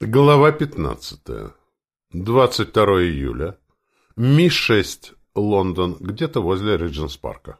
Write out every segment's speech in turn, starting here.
Глава 15. 22 июля. Ми-6, Лондон, где-то возле Ридженс-парка.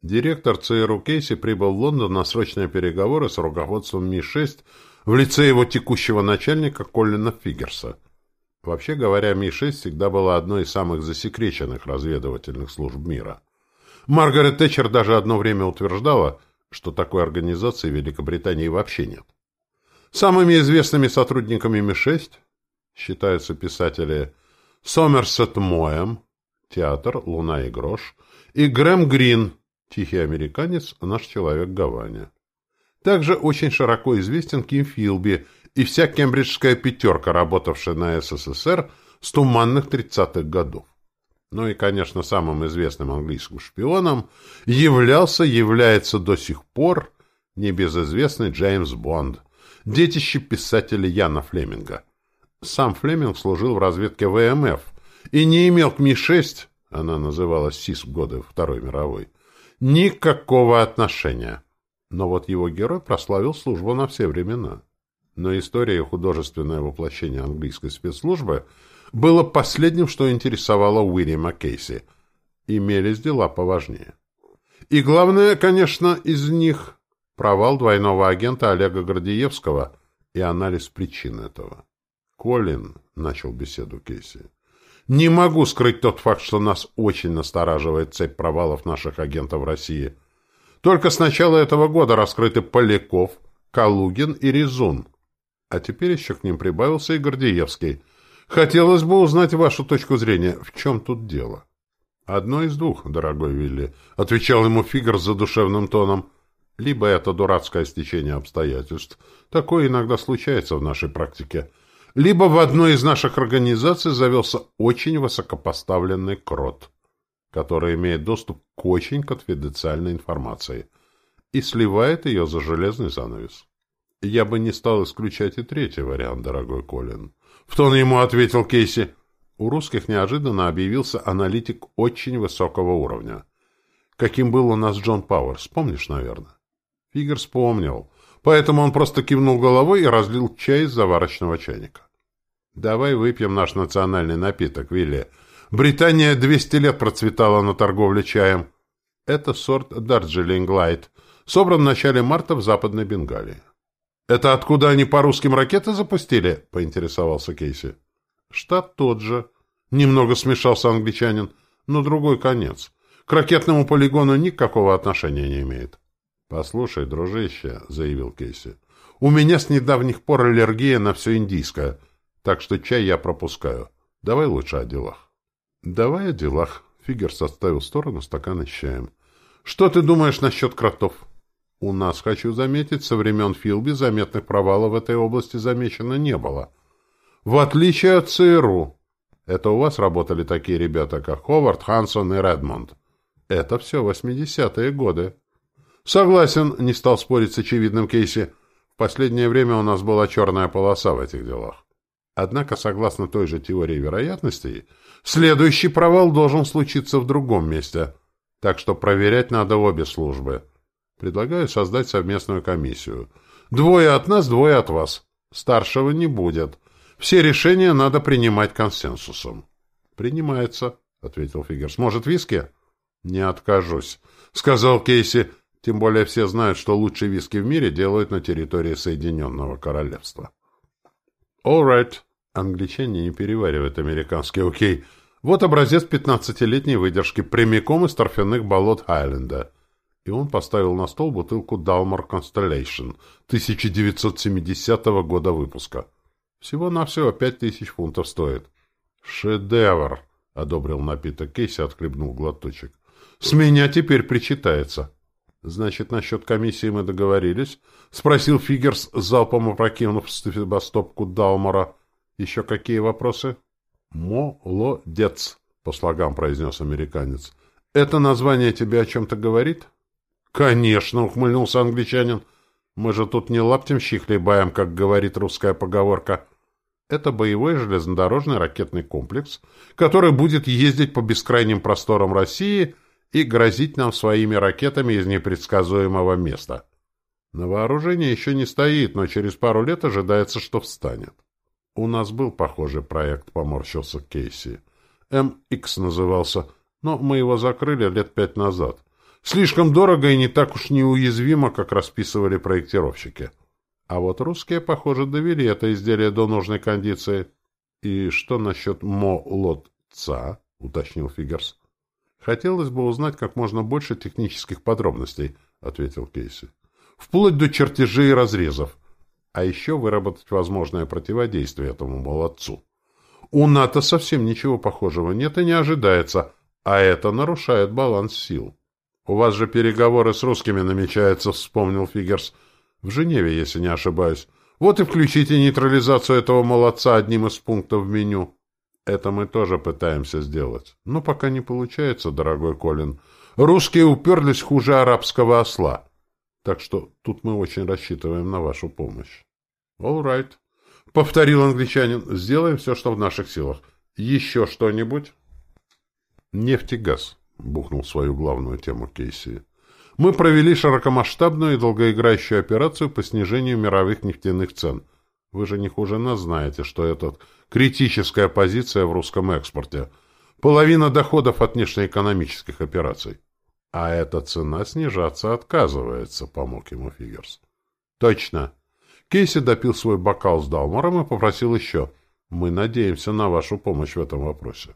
Директор ЦРУ Кейси прибыл в Лондон на срочные переговоры с руководством Ми-6 в лице его текущего начальника Коллина Фигерса. Вообще говоря, Ми-6 всегда была одной из самых засекреченных разведывательных служб мира. Маргарет Тэтчер даже одно время утверждала, что такой организации в Великобритании вообще нет. Самыми известными сотрудниками Ми-6 считаются писатели Сомерсет Моэм, театр «Луна и грош», и Грэм Грин, тихий американец, наш человек Гаваня. Также очень широко известен Ким Филби и вся кембриджская пятерка, работавшая на СССР с туманных 30-х годов. Ну и, конечно, самым известным английским шпионом являлся, является до сих пор небезызвестный Джеймс Бонд – детище писателя Яна Флеминга. Сам Флеминг служил в разведке ВМФ и не имел к Ми-6, она называлась СИС в годы Второй мировой, никакого отношения. Но вот его герой прославил службу на все времена. Но история и художественное воплощение английской спецслужбы было последним, что интересовало Уильяма Кейси. Имелись дела поважнее. И главное, конечно, из них Провал двойного агента Олега Гордеевского и анализ причин этого. «Колин», — начал беседу Кейси, — «не могу скрыть тот факт, что нас очень настораживает цепь провалов наших агентов в России. Только с начала этого года раскрыты Поляков, Калугин и Резун. А теперь еще к ним прибавился и Гордеевский. Хотелось бы узнать вашу точку зрения. В чем тут дело?» «Одно из двух, дорогой Вилли», — отвечал ему Фигр с задушевным тоном. Либо это дурацкое стечение обстоятельств, такое иногда случается в нашей практике, либо в одной из наших организаций завелся очень высокопоставленный крот, который имеет доступ к очень конфиденциальной информации и сливает ее за железный занавес. Я бы не стал исключать и третий вариант, дорогой Колин. В тон ему ответил Кейси. У русских неожиданно объявился аналитик очень высокого уровня. Каким был у нас Джон Пауэрс, помнишь, наверное? Фигер вспомнил. Поэтому он просто кивнул головой и разлил чай из заварочного чайника. «Давай выпьем наш национальный напиток, Вилли. Британия 200 лет процветала на торговле чаем. Это сорт Дарджилинг Лайт. Собран в начале марта в Западной Бенгалии». «Это откуда они по русским ракеты запустили?» — поинтересовался Кейси. «Штат тот же». Немного смешался англичанин, но другой конец. К ракетному полигону никакого отношения не имеет. «Послушай, дружище», — заявил Кейси, — «у меня с недавних пор аллергия на все индийское, так что чай я пропускаю. Давай лучше о делах». «Давай о делах», — Фигерс отставил в сторону стакана с чаем. «Что ты думаешь насчет кротов?» «У нас, хочу заметить, со времен Филби заметных провалов в этой области замечено не было. В отличие от ЦРУ. Это у вас работали такие ребята, как Ховард, Хансон и Редмонд. Это все восьмидесятые годы». Согласен, не стал спорить с очевидным Кейси. В последнее время у нас была черная полоса в этих делах. Однако, согласно той же теории вероятностей, следующий провал должен случиться в другом месте. Так что проверять надо обе службы. Предлагаю создать совместную комиссию. Двое от нас, двое от вас. Старшего не будет. Все решения надо принимать консенсусом. «Принимается», — ответил Фигерс. «Может, виски?» «Не откажусь», — сказал Кейси. Тем более все знают, что лучшие виски в мире делают на территории Соединенного Королевства. All right. Англичане не переваривают американский окей. Вот образец 15-летней выдержки прямиком из торфяных болот Хайленда. И он поставил на стол бутылку Dalmor Constellation 1970 года выпуска. Всего-навсего пять тысяч фунтов стоит. «Шедевр!» — одобрил напиток Кейси, отхлебнул глоточек. «С меня теперь причитается». «Значит, насчет комиссии мы договорились?» — спросил Фигерс, залпом опрокинув стопку Далмора. «Еще какие вопросы?» «Молодец», — по слогам произнес американец. «Это название тебе о чем-то говорит?» «Конечно», — ухмыльнулся англичанин. «Мы же тут не лаптем хлебаем, как говорит русская поговорка. Это боевой железнодорожный ракетный комплекс, который будет ездить по бескрайним просторам России — и грозить нам своими ракетами из непредсказуемого места. На вооружении еще не стоит, но через пару лет ожидается, что встанет. У нас был похожий проект, поморщился Кейси. МХ назывался, но мы его закрыли лет пять назад. Слишком дорого и не так уж неуязвимо, как расписывали проектировщики. А вот русские, похоже, довели это изделие до нужной кондиции. И что насчет молодца? — уточнил Фигерс. — Хотелось бы узнать как можно больше технических подробностей, — ответил Кейси. — Вплоть до чертежей и разрезов. А еще выработать возможное противодействие этому молодцу. У НАТО совсем ничего похожего нет и не ожидается, а это нарушает баланс сил. — У вас же переговоры с русскими намечаются, — вспомнил Фигерс. — В Женеве, если не ошибаюсь. Вот и включите нейтрализацию этого молодца одним из пунктов в меню. Это мы тоже пытаемся сделать. Но пока не получается, дорогой Колин. Русские уперлись хуже арабского осла. Так что тут мы очень рассчитываем на вашу помощь. All right. Повторил англичанин. Сделаем все, что в наших силах. Еще что-нибудь? Нефть и газ. Бухнул свою главную тему Кейси. Мы провели широкомасштабную и долгоиграющую операцию по снижению мировых нефтяных цен. Вы же не хуже нас знаете, что это критическая позиция в русском экспорте. Половина доходов от внешнеэкономических операций. А эта цена снижаться отказывается, помог ему Фигерс. Точно. Кейси допил свой бокал с Далмором и попросил еще. Мы надеемся на вашу помощь в этом вопросе.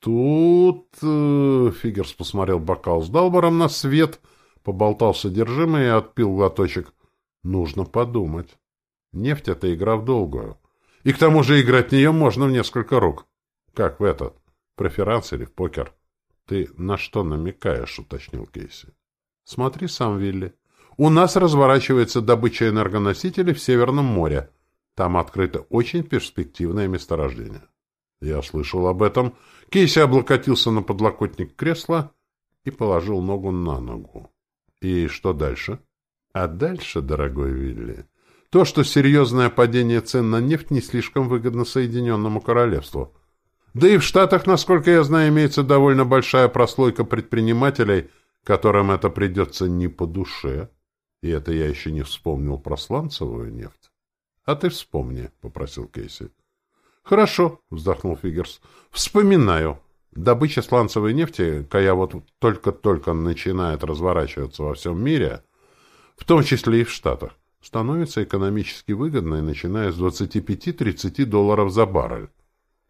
Тут... Э, Фигерс посмотрел бокал с Далмором на свет — поболтал содержимое и отпил глоточек. Нужно подумать. Нефть — это игра в долгую. И к тому же играть в нее можно в несколько рук. Как в этот? Преферанс или в покер? Ты на что намекаешь, уточнил Кейси. Смотри сам, Вилли. У нас разворачивается добыча энергоносителей в Северном море. Там открыто очень перспективное месторождение. Я слышал об этом. Кейси облокотился на подлокотник кресла и положил ногу на ногу. И что дальше? А дальше, дорогой Вилли, то, что серьезное падение цен на нефть не слишком выгодно Соединенному Королевству. Да и в Штатах, насколько я знаю, имеется довольно большая прослойка предпринимателей, которым это придется не по душе. И это я еще не вспомнил про сланцевую нефть. — А ты вспомни, — попросил Кейси. — Хорошо, — вздохнул Фигерс. — Вспоминаю. Добыча сланцевой нефти, какая вот только-только начинает разворачиваться во всем мире, в том числе и в Штатах, становится экономически выгодной, начиная с 25-30 долларов за баррель.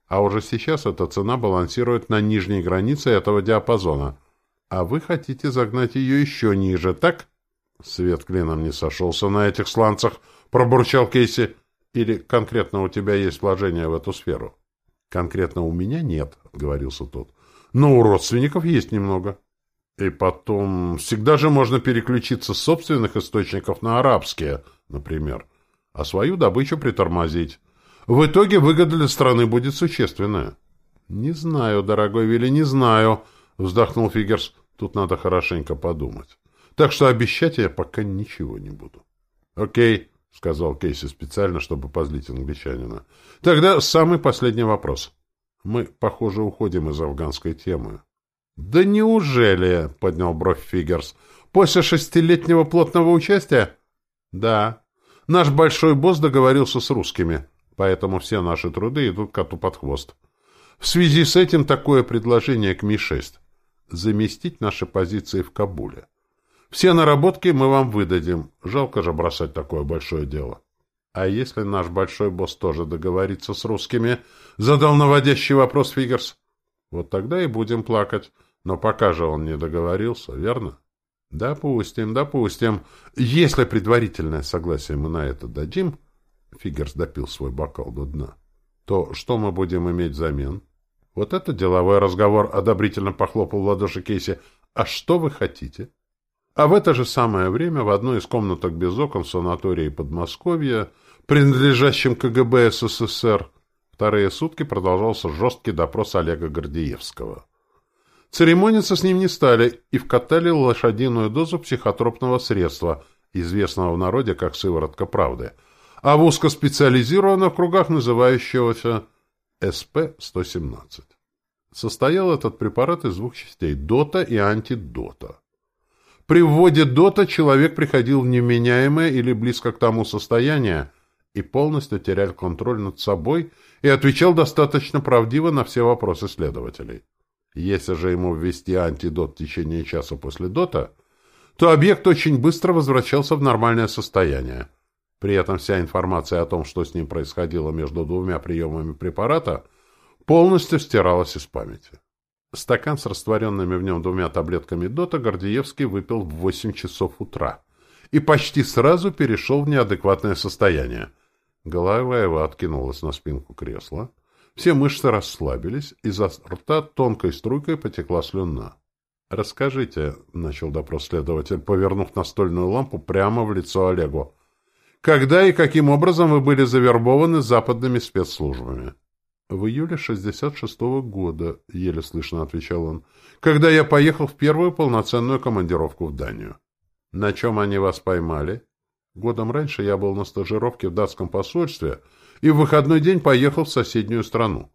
А уже сейчас эта цена балансирует на нижней границе этого диапазона. А вы хотите загнать ее еще ниже, так? Свет клином не сошелся на этих сланцах, пробурчал Кейси. Или конкретно у тебя есть вложение в эту сферу? Конкретно у меня нет, — говорился тот. Но у родственников есть немного. И потом, всегда же можно переключиться с собственных источников на арабские, например, а свою добычу притормозить. В итоге выгода для страны будет существенная. — Не знаю, дорогой Вилли, не знаю, — вздохнул Фигерс. Тут надо хорошенько подумать. Так что обещать я пока ничего не буду. — Окей, — сказал Кейси специально, чтобы позлить англичанина. — Тогда самый последний вопрос. Мы, похоже, уходим из афганской темы. — Да неужели? — поднял бровь Фигерс. — После шестилетнего плотного участия? — Да. Наш большой босс договорился с русскими, поэтому все наши труды идут коту под хвост. В связи с этим такое предложение к Ми-6 — заместить наши позиции в Кабуле. Все наработки мы вам выдадим. Жалко же бросать такое большое дело. А если наш большой босс тоже договорится с русскими? Задал наводящий вопрос Фигерс. Вот тогда и будем плакать. Но пока же он не договорился, верно? Допустим, допустим. Если предварительное согласие мы на это дадим, Фигерс допил свой бокал до дна, то что мы будем иметь взамен? Вот это деловой разговор, одобрительно похлопал в ладоши Кейси. А что вы хотите? — а в это же самое время в одной из комнаток без окон в санатории Подмосковья, принадлежащем КГБ СССР, вторые сутки продолжался жесткий допрос Олега Гордеевского. Церемониться с ним не стали и вкатали лошадиную дозу психотропного средства, известного в народе как сыворотка правды, а в узкоспециализированных кругах называющегося СП-117. Состоял этот препарат из двух частей – дота и антидота. При вводе дота человек приходил в неменяемое или близко к тому состояние, и полностью терял контроль над собой и отвечал достаточно правдиво на все вопросы следователей. Если же ему ввести антидот в течение часа после дота, то объект очень быстро возвращался в нормальное состояние. При этом вся информация о том, что с ним происходило между двумя приемами препарата, полностью стиралась из памяти. Стакан с растворенными в нем двумя таблетками дота Гордеевский выпил в 8 часов утра и почти сразу перешел в неадекватное состояние. Голова его откинулась на спинку кресла, все мышцы расслабились, изо рта тонкой струйкой потекла слюна. «Расскажите», — начал допрос следователь, повернув настольную лампу прямо в лицо Олегу, «когда и каким образом вы были завербованы западными спецслужбами?» «В июле 66-го года», — еле слышно отвечал он, «когда я поехал в первую полноценную командировку в Данию». «На чем они вас поймали?» «Годом раньше я был на стажировке в датском посольстве и в выходной день поехал в соседнюю страну».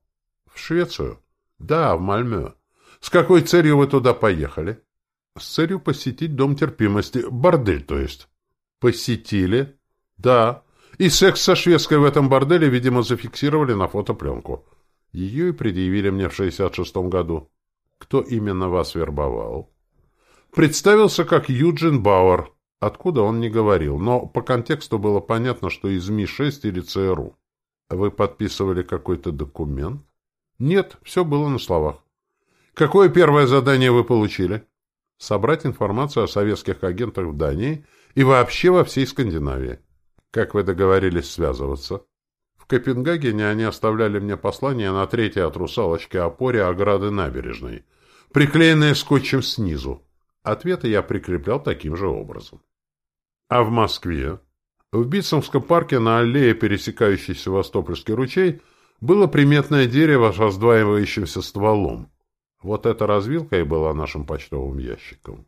«В Швецию?» «Да, в Мальмё». «С какой целью вы туда поехали?» «С целью посетить Дом терпимости, бордель, то есть». «Посетили?» «Да». И секс со шведской в этом борделе, видимо, зафиксировали на фотопленку. Ее и предъявили мне в 66-м году. Кто именно вас вербовал? Представился как Юджин Бауэр. Откуда он не говорил, но по контексту было понятно, что из Ми-6 или ЦРУ. Вы подписывали какой-то документ? Нет, все было на словах. Какое первое задание вы получили? Собрать информацию о советских агентах в Дании и вообще во всей Скандинавии. Как вы договорились связываться? В Копенгагене они оставляли мне послание на третьей от русалочки опоре ограды набережной, приклеенное скотчем снизу. Ответы я прикреплял таким же образом. А в Москве? В Битцевском парке на аллее, пересекающей Севастопольский ручей, было приметное дерево с раздваивающимся стволом. Вот эта развилка и была нашим почтовым ящиком.